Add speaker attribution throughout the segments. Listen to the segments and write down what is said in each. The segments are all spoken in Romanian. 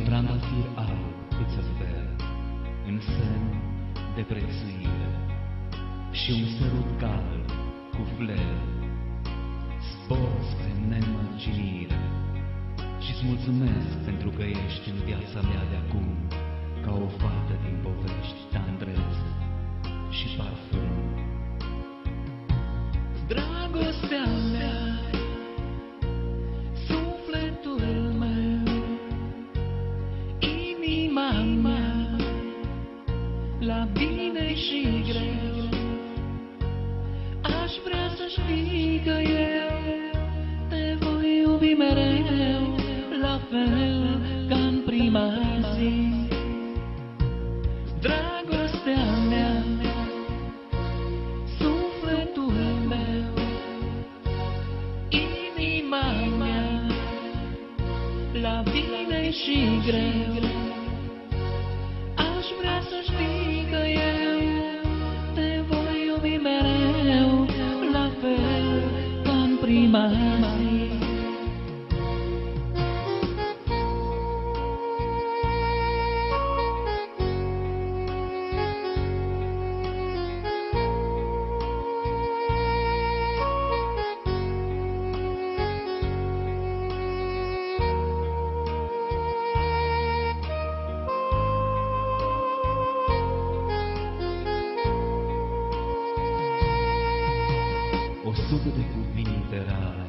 Speaker 1: Trandafir alb îți ofer în sen de prețuire și un sărut cald cu fler zbor spre nemărginire și-ți mulțumesc pentru că ești în viața mea de acum ca o fată din povești, tandrețe și parfum. Dragostea voi iubi mereu, la fel ca în prima zi. Dragostea mea, sufletul meu, inima mea, la bine și greu, O sută de cuvinte rare,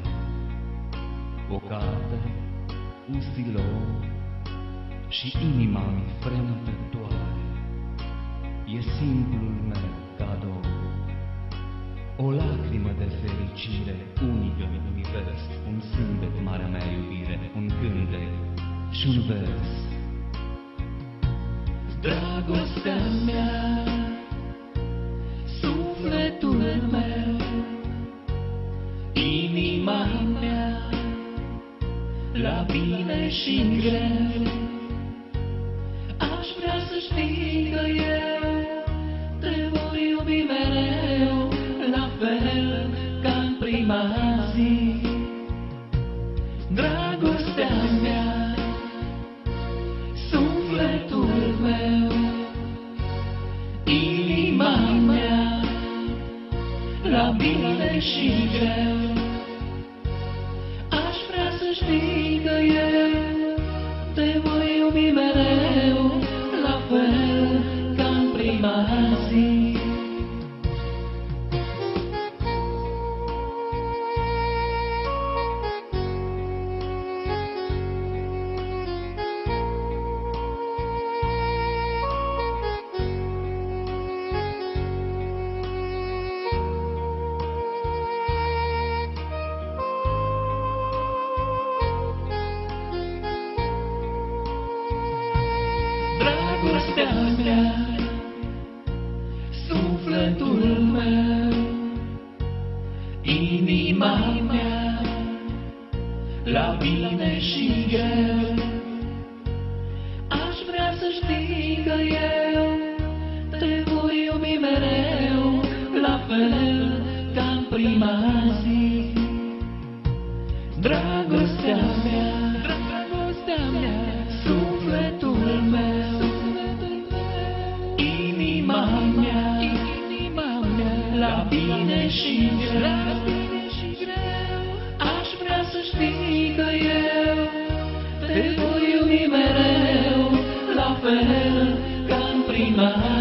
Speaker 1: o carte, un stilou și inima mi frână pe toare. E simplul meu cadou, o lacrimă de fericire unică în univers, un zâmbet, marea mea iubire, un cântec și un vers. Dragostea mea, sufletul meu, la bine și în greu. Aș vrea să știi că eu te voi iubi mereu, la fel ca în prima zi. Dragostea mea, sufletul meu, inima mea, la bine și greu. Inima mea, la bine și greu. Aș vrea să știi că eu te voi iubi mereu, la fel ca în prima zi. Dragostea mea, dragostea mea, sufletul meu, inima mea, inima mea, la bine și greu, voi